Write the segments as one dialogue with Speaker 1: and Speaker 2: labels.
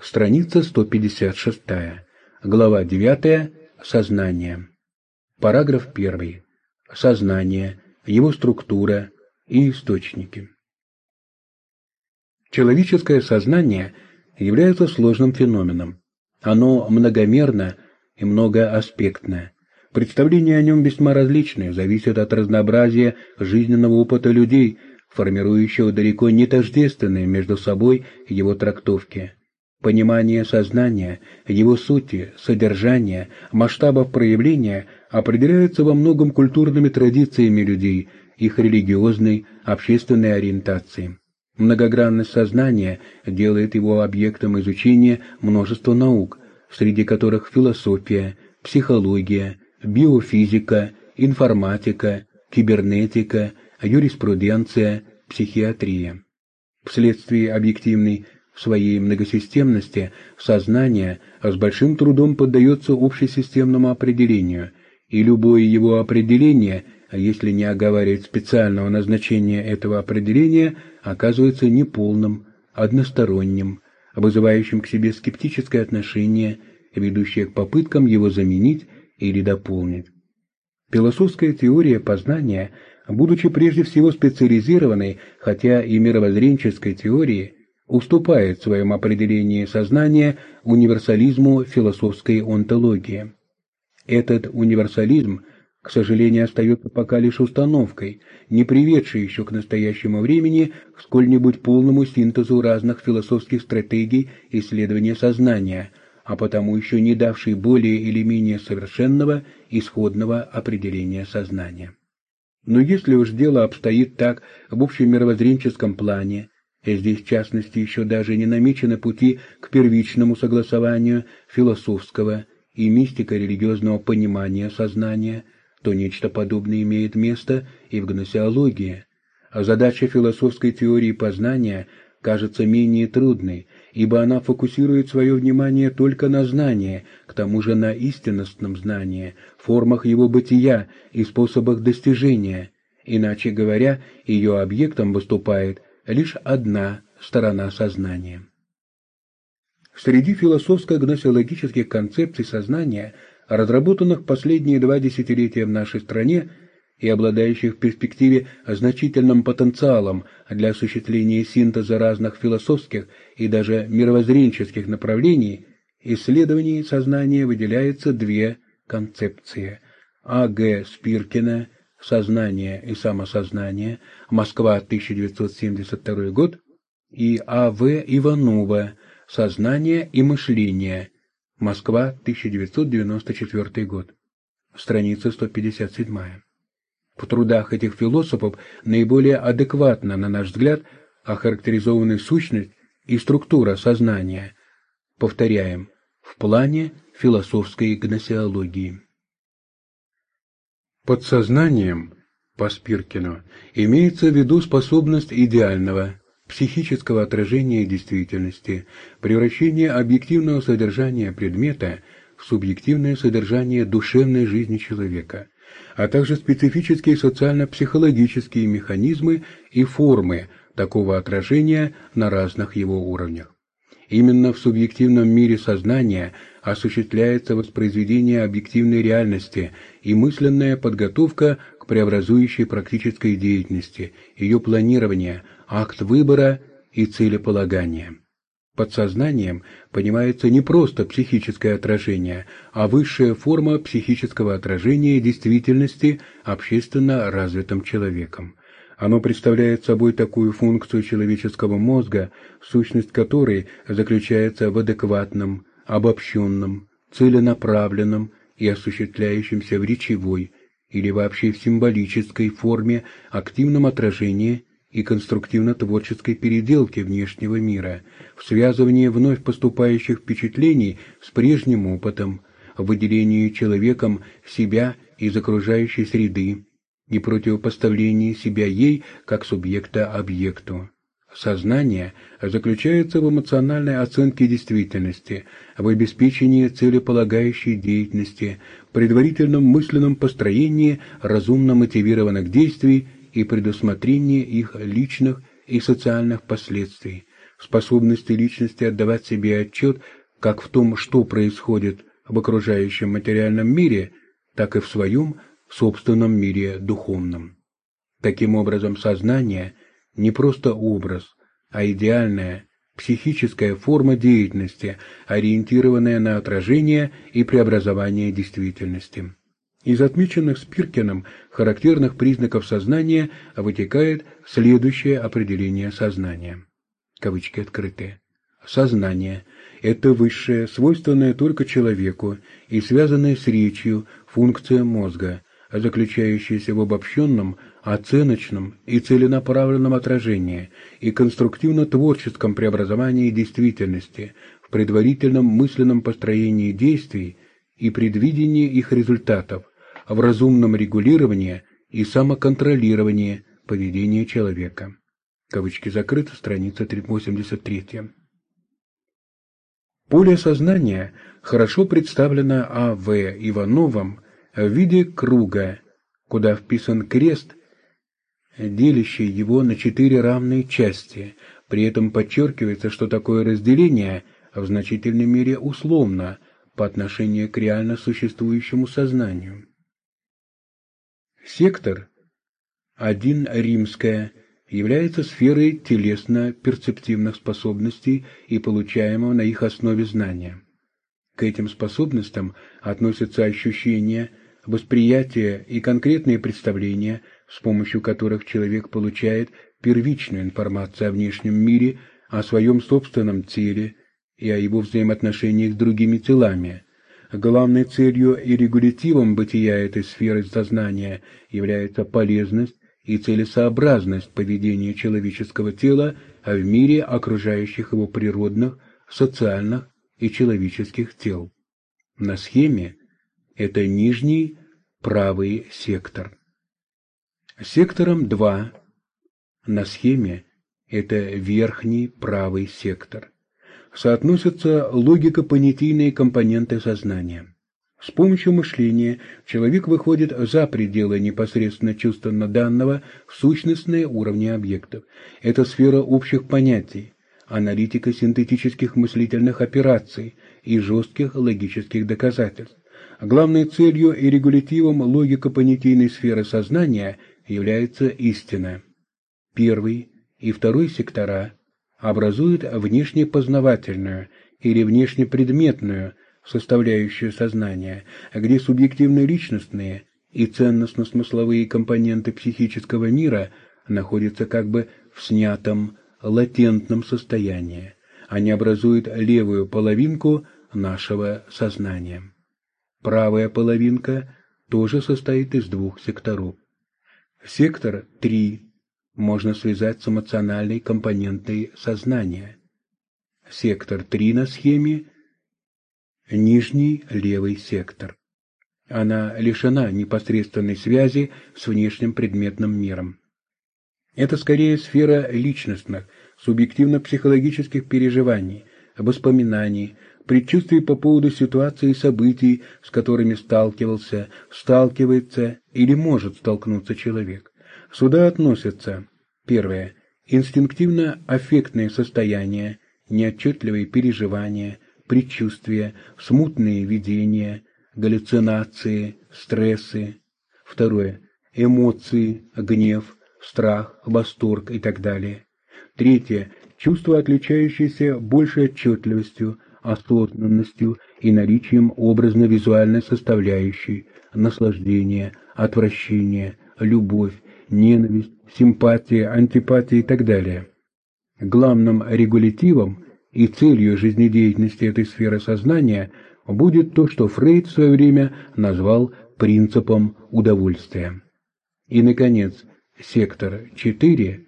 Speaker 1: Страница 156. Глава 9. Сознание. Параграф 1. Сознание, его структура и источники. Человеческое сознание является сложным феноменом. Оно многомерно и многоаспектно. Представления о нем весьма различны, зависят от разнообразия жизненного опыта людей, формирующего далеко не тождественные между собой его трактовки. Понимание сознания, его сути, содержания, масштабов проявления определяется во многом культурными традициями людей, их религиозной, общественной ориентацией. Многогранность сознания делает его объектом изучения множества наук, среди которых философия, психология, биофизика, информатика, кибернетика, юриспруденция, психиатрия. Вследствие объективной своей многосистемности сознание с большим трудом поддается общесистемному определению, и любое его определение, если не оговаривать специального назначения этого определения, оказывается неполным, односторонним, вызывающим к себе скептическое отношение, ведущее к попыткам его заменить или дополнить. Философская теория познания, будучи прежде всего специализированной, хотя и мировоззренческой теорией, уступает в своем определении сознания универсализму философской онтологии. Этот универсализм, к сожалению, остается пока лишь установкой, не приведшей еще к настоящему времени к сколь-нибудь полному синтезу разных философских стратегий исследования сознания, а потому еще не давшей более или менее совершенного исходного определения сознания. Но если уж дело обстоит так в общем мировоззренческом плане, здесь, в частности, еще даже не намечены пути к первичному согласованию философского и мистико-религиозного понимания сознания, то нечто подобное имеет место и в гносеологии. А задача философской теории познания кажется менее трудной, ибо она фокусирует свое внимание только на знании, к тому же на истинностном знании, формах его бытия и способах достижения. Иначе говоря, ее объектом выступает лишь одна сторона сознания. Среди философско-гносеологических концепций сознания, разработанных последние два десятилетия в нашей стране и обладающих в перспективе значительным потенциалом для осуществления синтеза разных философских и даже мировоззренческих направлений, исследований сознания выделяются две концепции. А. Г. Спиркина «Сознание и самосознание», Москва, 1972 год, и А.В. Иванова «Сознание и мышление», Москва, 1994 год, страница 157. В трудах этих философов наиболее адекватно, на наш взгляд, охарактеризованы сущность и структура сознания. Повторяем, в плане философской гносеологии. Под сознанием, по Спиркину, имеется в виду способность идеального, психического отражения действительности, превращения объективного содержания предмета в субъективное содержание душевной жизни человека, а также специфические социально-психологические механизмы и формы такого отражения на разных его уровнях. Именно в субъективном мире сознания осуществляется воспроизведение объективной реальности и мысленная подготовка к преобразующей практической деятельности, ее планирование, акт выбора и целеполагания. Под сознанием понимается не просто психическое отражение, а высшая форма психического отражения действительности общественно развитым человеком. Оно представляет собой такую функцию человеческого мозга, сущность которой заключается в адекватном, обобщенном, целенаправленном и осуществляющемся в речевой или вообще в символической форме активном отражении и конструктивно-творческой переделке внешнего мира, в связывании вновь поступающих впечатлений с прежним опытом, в выделении человеком себя из окружающей среды, и противопоставлении себя ей как субъекта объекту. Сознание заключается в эмоциональной оценке действительности, в обеспечении целеполагающей деятельности, предварительном мысленном построении разумно мотивированных действий и предусмотрении их личных и социальных последствий, способности личности отдавать себе отчет как в том, что происходит в окружающем материальном мире, так и в своем собственном мире духовном. Таким образом, сознание не просто образ, а идеальная психическая форма деятельности, ориентированная на отражение и преобразование действительности. Из отмеченных Спиркиным характерных признаков сознания вытекает следующее определение сознания. Кавычки открытые. Сознание – это высшее, свойственное только человеку и связанное с речью функция мозга, заключающаяся в обобщенном, оценочном и целенаправленном отражении и конструктивно-творческом преобразовании действительности, в предварительном мысленном построении действий и предвидении их результатов, в разумном регулировании и самоконтролировании поведения человека. Кавычки закрыты, страница 83. Поле сознания хорошо представлено А.В. Ивановым в виде круга, куда вписан крест, делящий его на четыре равные части. При этом подчеркивается, что такое разделение в значительной мере условно по отношению к реально существующему сознанию. Сектор 1 римская является сферой телесно-перцептивных способностей и получаемого на их основе знания. К этим способностям относятся ощущения, восприятие и конкретные представления, с помощью которых человек получает первичную информацию о внешнем мире, о своем собственном теле и о его взаимоотношениях с другими телами. Главной целью и регулятивом бытия этой сферы сознания является полезность и целесообразность поведения человеческого тела в мире окружающих его природных, социальных и человеческих тел. На схеме это нижний правый сектор. Сектором 2 на схеме это верхний правый сектор. Соотносятся логико-понятийные компоненты сознания. С помощью мышления человек выходит за пределы непосредственно чувственно данного в сущностные уровни объектов. Это сфера общих понятий, аналитика синтетических мыслительных операций и жестких логических доказательств. Главной целью и регулятивом логико-понятийной сферы сознания является истина. Первый и второй сектора образуют внешнепознавательную или внешнепредметную составляющую сознания, где субъективно-личностные и ценностно-смысловые компоненты психического мира находятся как бы в снятом, латентном состоянии. Они образуют левую половинку нашего сознания. Правая половинка тоже состоит из двух секторов. Сектор 3 можно связать с эмоциональной компонентой сознания. Сектор 3 на схеме нижний левый сектор. Она лишена непосредственной связи с внешним предметным миром. Это скорее сфера личностных, субъективно-психологических переживаний, воспоминаний, предчувствий по поводу ситуации и событий, с которыми сталкивался, сталкивается или может столкнуться человек. Сюда относятся первое инстинктивно-аффектные состояния, неотчетливые переживания, предчувствия, смутные видения, галлюцинации, стрессы. Второе. Эмоции, гнев, страх, восторг и так далее. Третье. Чувства, отличающиеся большей отчетливостью, осознанностью и наличием образно-визуальной составляющей, наслаждение, отвращение, любовь, ненависть, симпатия, антипатия и так далее. Главным регулятивом и целью жизнедеятельности этой сферы сознания будет то, что Фрейд в свое время назвал принципом удовольствия. И, наконец, сектор 4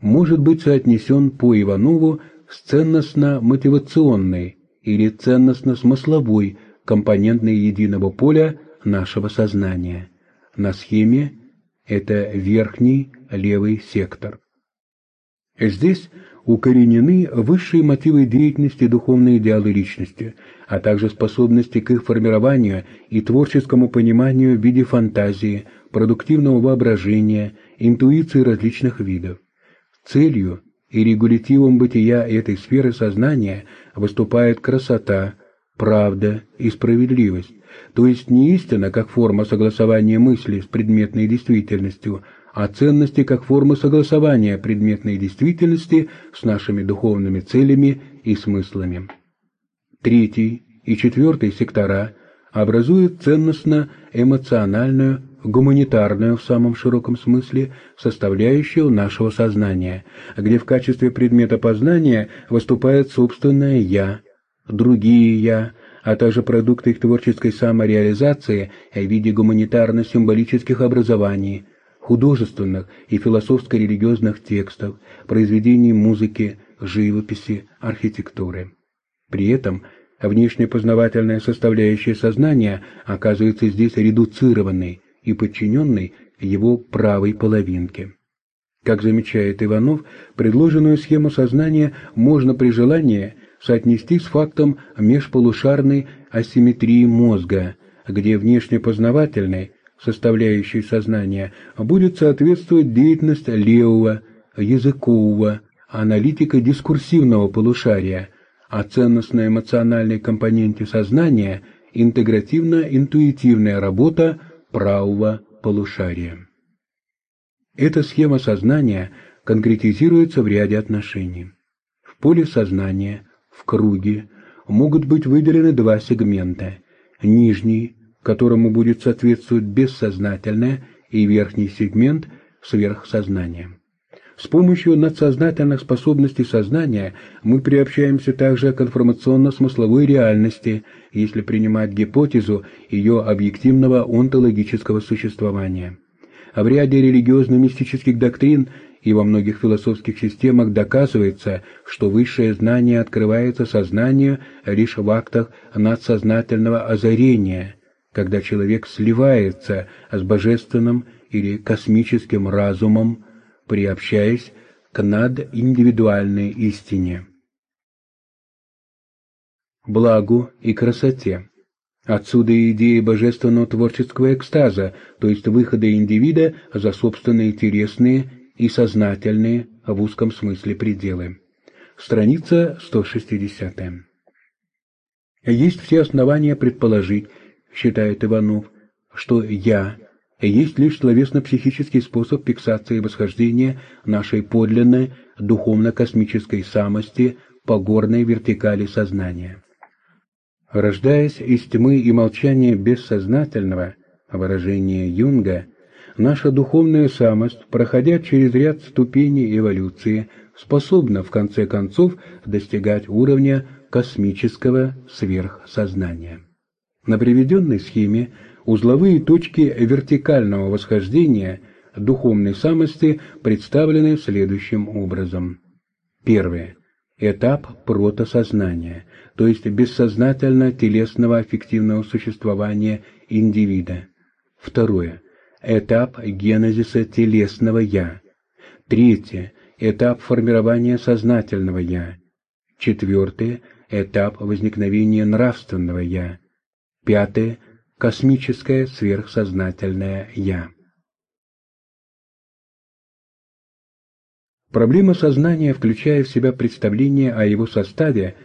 Speaker 1: может быть соотнесен по Иванову ценностно-мотивационной или ценностно-смысловой компонентной единого поля нашего сознания. На схеме это верхний левый сектор. Здесь укоренены высшие мотивы деятельности духовные идеалы личности, а также способности к их формированию и творческому пониманию в виде фантазии, продуктивного воображения, интуиции различных видов. Целью и регулятивом бытия этой сферы сознания выступает красота, правда и справедливость, то есть не истина как форма согласования мысли с предметной действительностью, а ценности как форма согласования предметной действительности с нашими духовными целями и смыслами. Третий и четвертый сектора образуют ценностно-эмоциональную, гуманитарную в самом широком смысле составляющую нашего сознания, где в качестве предмета познания выступает собственное «я», другие «я», а также продукты их творческой самореализации в виде гуманитарно-символических образований, художественных и философско-религиозных текстов, произведений музыки, живописи, архитектуры. При этом внешне познавательная составляющая сознания оказывается здесь редуцированной и подчиненной его правой половинке. Как замечает Иванов, предложенную схему сознания можно при желании соотнести с фактом межполушарной асимметрии мозга, где внешне познавательной составляющей сознания будет соответствовать деятельность левого, языкового, аналитико-дискурсивного полушария, а ценностно-эмоциональной компоненте сознания – интегративно-интуитивная работа правого полушария. Эта схема сознания конкретизируется в ряде отношений. В поле сознания, в круге, могут быть выделены два сегмента – нижний, которому будет соответствовать бессознательное, и верхний сегмент – сверхсознание. С помощью надсознательных способностей сознания мы приобщаемся также к информационно-смысловой реальности, если принимать гипотезу ее объективного онтологического существования. А в ряде религиозно-мистических доктрин и во многих философских системах доказывается, что высшее знание открывается сознанию лишь в актах надсознательного озарения, когда человек сливается с божественным или космическим разумом, приобщаясь к надиндивидуальной истине. Благу и красоте. Отсюда идея божественного творческого экстаза, то есть выхода индивида за собственные интересные и сознательные в узком смысле пределы. Страница 160. Есть все основания предположить, считает Иванов, что «я» есть лишь словесно-психический способ фиксации восхождения нашей подлинной духовно-космической самости по горной вертикали сознания. Рождаясь из тьмы и молчания бессознательного, выражение Юнга, наша духовная самость, проходя через ряд ступеней эволюции, способна в конце концов достигать уровня космического сверхсознания. На приведенной схеме Узловые точки вертикального восхождения духовной самости представлены следующим образом. Первое. Этап протосознания, то есть бессознательно-телесного аффективного существования индивида. Второе. Этап генезиса телесного «я». Третье. Этап формирования сознательного «я». Четвертое. Этап возникновения нравственного «я». Пятое космическое сверхсознательное «Я». Проблема сознания, включая в себя представление о его составе,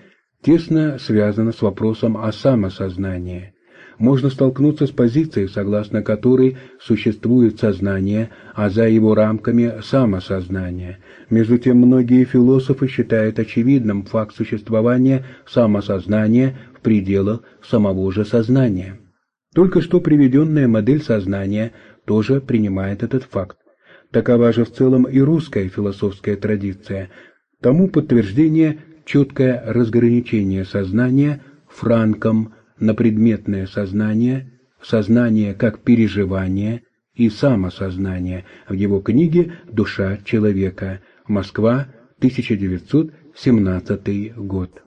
Speaker 1: тесно связана с вопросом о самосознании. Можно столкнуться с позицией, согласно которой существует сознание, а за его рамками самосознание. Между тем, многие философы считают очевидным факт существования самосознания в пределах самого же сознания. Только что приведенная модель сознания тоже принимает этот факт. Такова же в целом и русская философская традиция. Тому подтверждение четкое разграничение сознания Франком на предметное сознание, сознание как переживание и самосознание в его книге «Душа человека», Москва, 1917 год.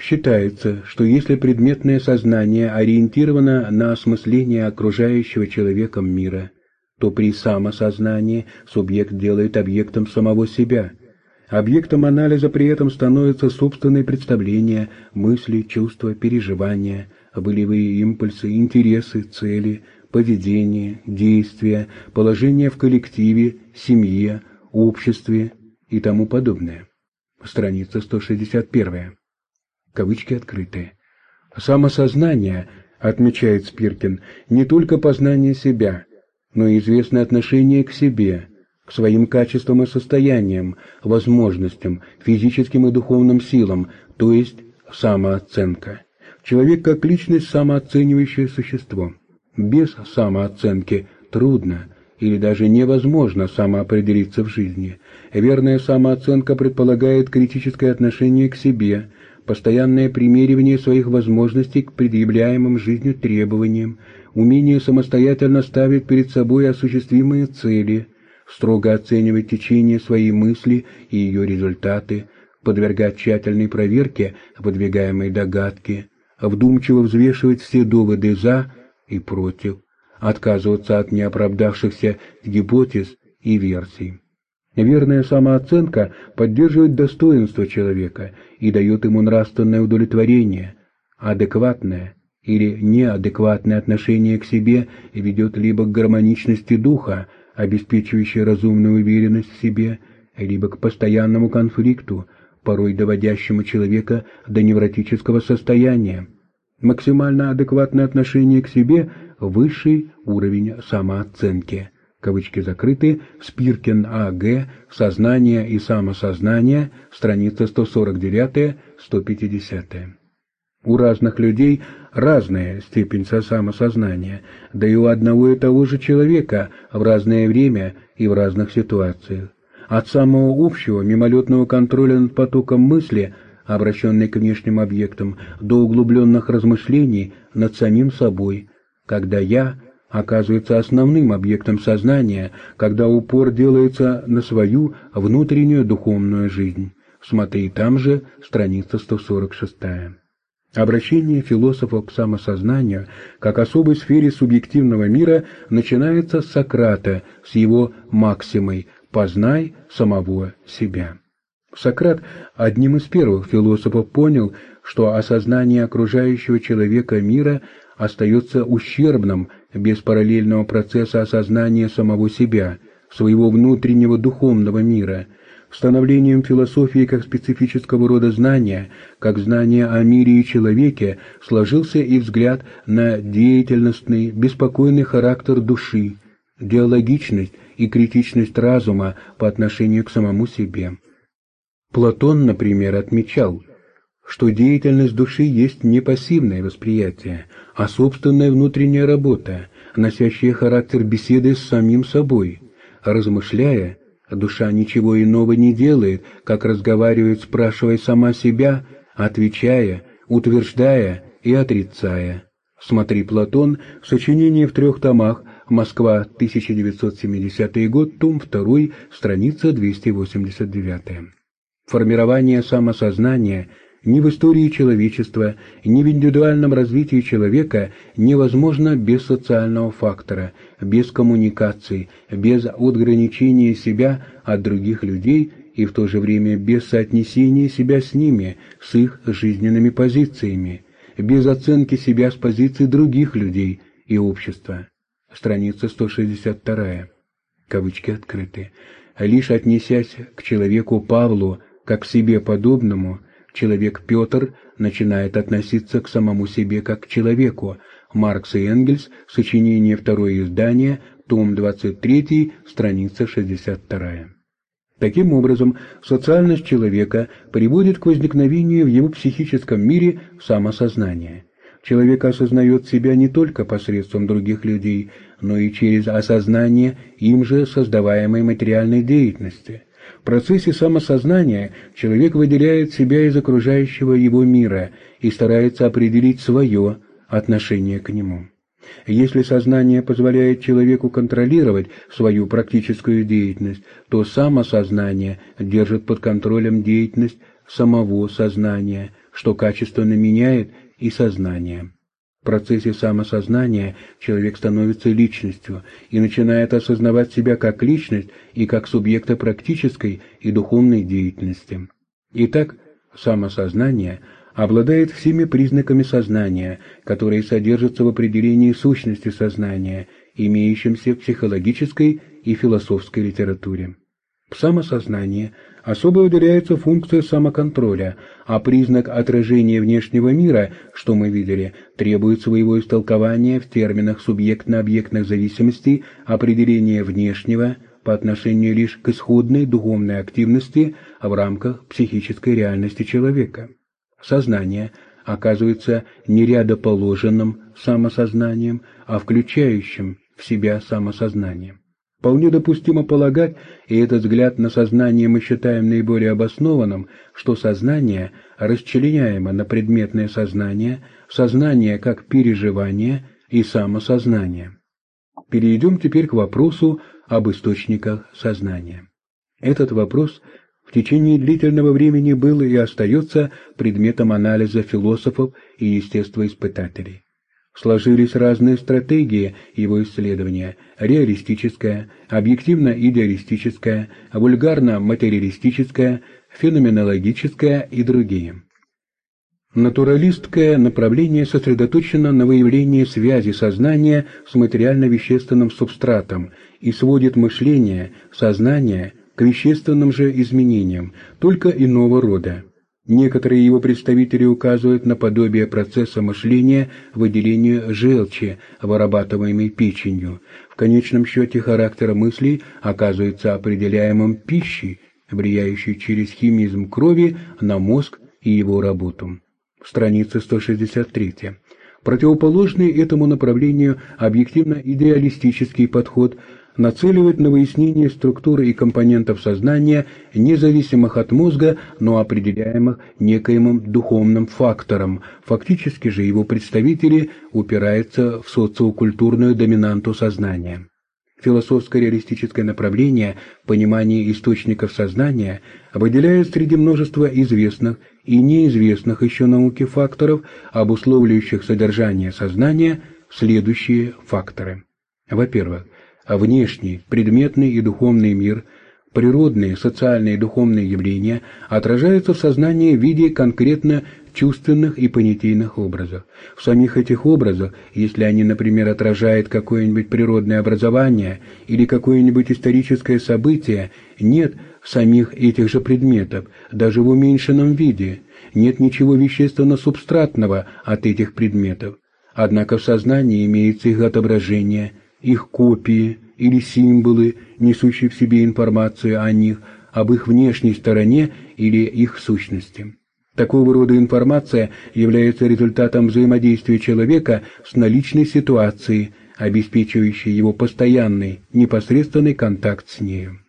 Speaker 1: Считается, что если предметное сознание ориентировано на осмысление окружающего человеком мира, то при самосознании субъект делает объектом самого себя. Объектом анализа при этом становятся собственные представления, мысли, чувства, переживания, болевые импульсы, интересы, цели, поведение, действия, положение в коллективе, семье, обществе, и тому подобное. Страница 161. Кавычки открыты. Самосознание, отмечает Спиркин, не только познание себя, но и известное отношение к себе, к своим качествам и состояниям, возможностям, физическим и духовным силам, то есть самооценка. Человек как личность самооценивающее существо. Без самооценки трудно или даже невозможно самоопределиться в жизни. Верная самооценка предполагает критическое отношение к себе, постоянное примеривание своих возможностей к предъявляемым жизнью требованиям, умение самостоятельно ставить перед собой осуществимые цели, строго оценивать течение своей мысли и ее результаты, подвергать тщательной проверке выдвигаемой догадки, вдумчиво взвешивать все доводы «за» и «против», отказываться от неоправдавшихся гипотез и версий. Верная самооценка поддерживает достоинство человека и дает ему нравственное удовлетворение, адекватное или неадекватное отношение к себе ведет либо к гармоничности духа, обеспечивающей разумную уверенность в себе, либо к постоянному конфликту, порой доводящему человека до невротического состояния. Максимально адекватное отношение к себе – высший уровень самооценки. Кавычки закрыты. Спиркин А.Г. «Сознание и самосознание», страница 149-150. У разных людей разная степень самосознания, да и у одного и того же человека в разное время и в разных ситуациях. От самого общего мимолетного контроля над потоком мысли, обращенной к внешним объектам, до углубленных размышлений над самим собой, когда «я» оказывается основным объектом сознания, когда упор делается на свою внутреннюю духовную жизнь. Смотри там же, страница 146. Обращение философов к самосознанию как особой сфере субъективного мира начинается с Сократа, с его максимой «познай самого себя». Сократ одним из первых философов понял, что осознание окружающего человека мира остается ущербным без параллельного процесса осознания самого себя, своего внутреннего духовного мира – Становлением философии как специфического рода знания, как знания о мире и человеке, сложился и взгляд на деятельностный, беспокойный характер души, диалогичность и критичность разума по отношению к самому себе. Платон, например, отмечал, что деятельность души есть не пассивное восприятие, а собственная внутренняя работа, носящая характер беседы с самим собой. Размышляя, Душа ничего иного не делает, как разговаривает, спрашивая сама себя, отвечая, утверждая и отрицая. Смотри Платон, сочинение в трех томах, Москва, 1970 год, том 2, страница 289. Формирование самосознания – ни в истории человечества, ни в индивидуальном развитии человека невозможно без социального фактора, без коммуникации, без отграничения себя от других людей и в то же время без соотнесения себя с ними, с их жизненными позициями, без оценки себя с позиции других людей и общества. Страница 162. Кавычки открыты. Лишь отнесясь к человеку Павлу как к себе подобному – человек Петр начинает относиться к самому себе как к человеку. Маркс и Энгельс, сочинение второе издание, том 23, страница 62. Таким образом, социальность человека приводит к возникновению в его психическом мире самосознания. Человек осознает себя не только посредством других людей, но и через осознание им же создаваемой материальной деятельности – в процессе самосознания человек выделяет себя из окружающего его мира и старается определить свое отношение к нему. Если сознание позволяет человеку контролировать свою практическую деятельность, то самосознание держит под контролем деятельность самого сознания, что качественно меняет и сознание. В процессе самосознания человек становится личностью и начинает осознавать себя как личность и как субъекта практической и духовной деятельности. Итак, самосознание обладает всеми признаками сознания, которые содержатся в определении сущности сознания, имеющемся в психологической и философской литературе. Самосознание Особо уделяется функция самоконтроля, а признак отражения внешнего мира, что мы видели, требует своего истолкования в терминах субъектно-объектных зависимостей, определения внешнего по отношению лишь к исходной духовной активности в рамках психической реальности человека. Сознание оказывается не рядоположенным самосознанием, а включающим в себя самосознанием. Вполне допустимо полагать, и этот взгляд на сознание мы считаем наиболее обоснованным, что сознание расчленяемо на предметное сознание, сознание как переживание и самосознание. Перейдем теперь к вопросу об источниках сознания. Этот вопрос в течение длительного времени был и остается предметом анализа философов и естествоиспытателей сложились разные стратегии его исследования – реалистическая, объективно-идеалистическая, вульгарно-материалистическая, феноменологическая и другие. Натуралистское направление сосредоточено на выявлении связи сознания с материально-вещественным субстратом и сводит мышление, сознание к вещественным же изменениям, только иного рода. Некоторые его представители указывают на подобие процесса мышления выделению желчи, вырабатываемой печенью. В конечном счете характер мыслей оказывается определяемым пищей, влияющей через химизм крови на мозг и его работу. Страница 163. Противоположный этому направлению объективно-идеалистический подход – нацеливать на выяснение структуры и компонентов сознания, независимых от мозга, но определяемых некоим духовным фактором. Фактически же его представители упираются в социокультурную доминанту сознания. Философско-реалистическое направление понимания источников сознания выделяет среди множества известных и неизвестных еще науке факторов, обусловливающих содержание сознания, следующие факторы. Во-первых, а внешний, предметный и духовный мир, природные, социальные и духовные явления отражаются в сознании в виде конкретно чувственных и понятийных образов. В самих этих образах, если они, например, отражают какое-нибудь природное образование или какое-нибудь историческое событие, нет самих этих же предметов, даже в уменьшенном виде, нет ничего вещественно-субстратного от этих предметов. Однако в сознании имеется их отображение – их копии или символы, несущие в себе информацию о них, об их внешней стороне или их сущности. Такого рода информация является результатом взаимодействия человека с наличной ситуацией, обеспечивающей его постоянный, непосредственный контакт с нею.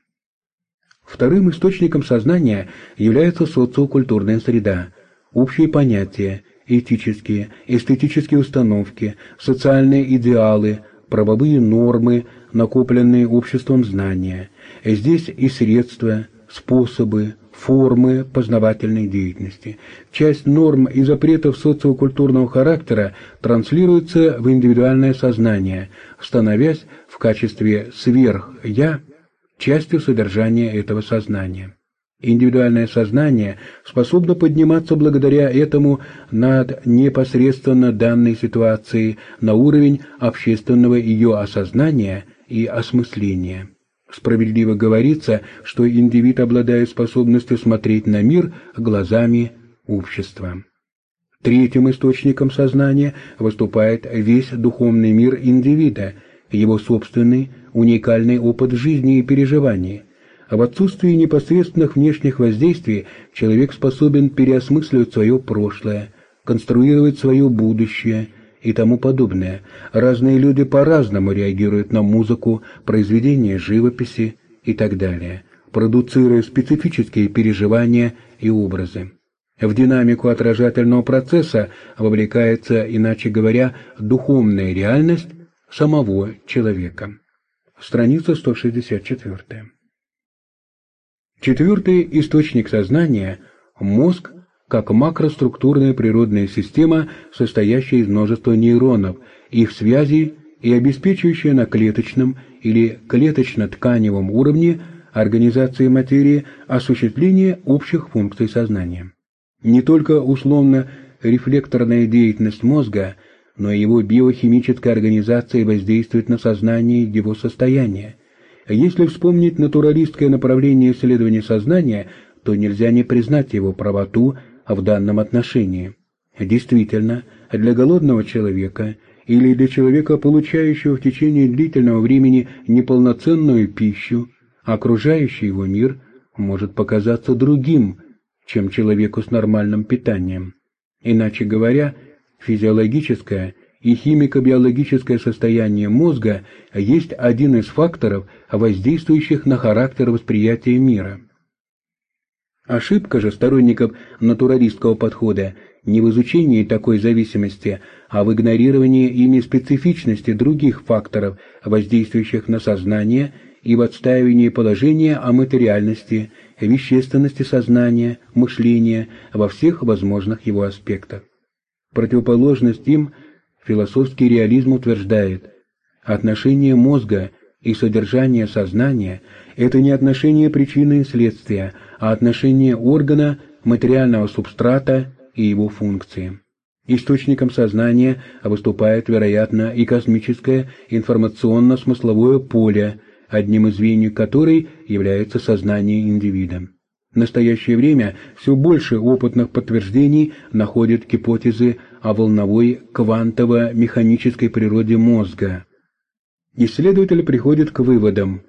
Speaker 1: Вторым источником сознания является социокультурная среда, общие понятия, этические, эстетические установки, социальные идеалы, правовые нормы, накопленные обществом знания. Здесь и средства, способы, формы познавательной деятельности. Часть норм и запретов социокультурного характера транслируется в индивидуальное сознание, становясь в качестве сверх-я частью содержания этого сознания. Индивидуальное сознание способно подниматься благодаря этому над непосредственно данной ситуацией на уровень общественного ее осознания и осмысления. Справедливо говорится, что индивид обладает способностью смотреть на мир глазами общества. Третьим источником сознания выступает весь духовный мир индивида, его собственный уникальный опыт жизни и переживаний – а в отсутствии непосредственных внешних воздействий человек способен переосмысливать свое прошлое, конструировать свое будущее и тому подобное. Разные люди по-разному реагируют на музыку, произведения живописи и так далее, продуцируя специфические переживания и образы. В динамику отражательного процесса вовлекается, иначе говоря, духовная реальность самого человека. Страница 164. Четвертый источник сознания – мозг как макроструктурная природная система, состоящая из множества нейронов, их связей и обеспечивающая на клеточном или клеточно-тканевом уровне организации материи осуществление общих функций сознания. Не только условно-рефлекторная деятельность мозга, но и его биохимическая организация воздействует на сознание и его состояние. Если вспомнить натуралистское направление исследования сознания, то нельзя не признать его правоту в данном отношении. Действительно, для голодного человека или для человека, получающего в течение длительного времени неполноценную пищу, окружающий его мир может показаться другим, чем человеку с нормальным питанием. Иначе говоря, физиологическое и химико-биологическое состояние мозга есть один из факторов, воздействующих на характер восприятия мира. Ошибка же сторонников натуралистского подхода не в изучении такой зависимости, а в игнорировании ими специфичности других факторов, воздействующих на сознание, и в отстаивании положения о материальности, вещественности сознания, мышления во всех возможных его аспектах. Противоположность им философский реализм утверждает, отношение мозга и содержание сознания – это не отношение причины и следствия, а отношение органа, материального субстрата и его функции. Источником сознания выступает, вероятно, и космическое информационно-смысловое поле, одним из звеньев которой является сознание индивида. В настоящее время все больше опытных подтверждений находят гипотезы о волновой квантово-механической природе мозга. Исследователи приходят к выводам,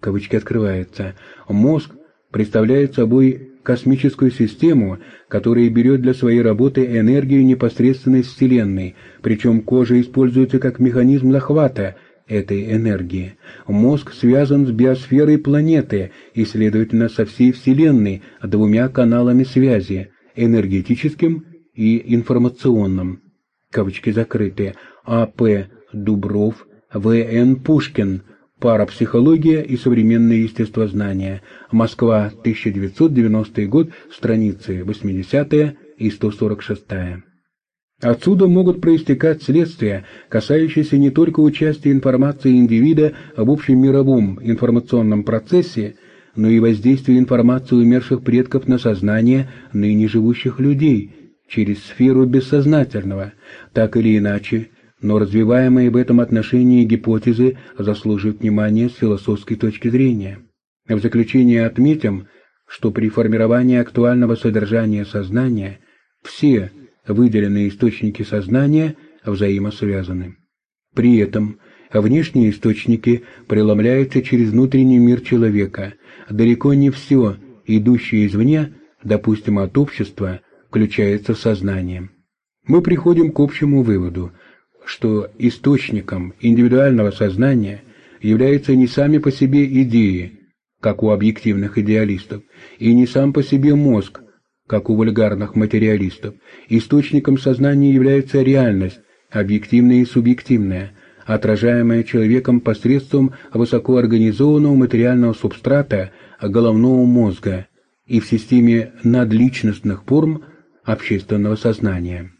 Speaker 1: кавычки открываются, мозг представляет собой космическую систему, которая берет для своей работы энергию непосредственно из Вселенной, причем кожа используется как механизм захвата этой энергии. Мозг связан с биосферой планеты и, следовательно, со всей Вселенной двумя каналами связи – энергетическим и информационным. Кавычки закрыты. А.П. Дубров, В.Н. Пушкин – Парапсихология и современное естествознание. Москва, 1990 год, страницы 80 и 146. Отсюда могут проистекать следствия, касающиеся не только участия информации индивида в общем мировом информационном процессе, но и воздействия информации умерших предков на сознание ныне живущих людей через сферу бессознательного. Так или иначе, но развиваемые в этом отношении гипотезы заслуживают внимания с философской точки зрения. В заключение отметим, что при формировании актуального содержания сознания все выделенные источники сознания взаимосвязаны. При этом внешние источники преломляются через внутренний мир человека. Далеко не все, идущее извне, допустим, от общества, включается в сознание. Мы приходим к общему выводу – что источником индивидуального сознания являются не сами по себе идеи, как у объективных идеалистов, и не сам по себе мозг, как у вульгарных материалистов. Источником сознания является реальность, объективная и субъективная, отражаемая человеком посредством высокоорганизованного материального субстрата головного мозга и в системе надличностных форм общественного сознания.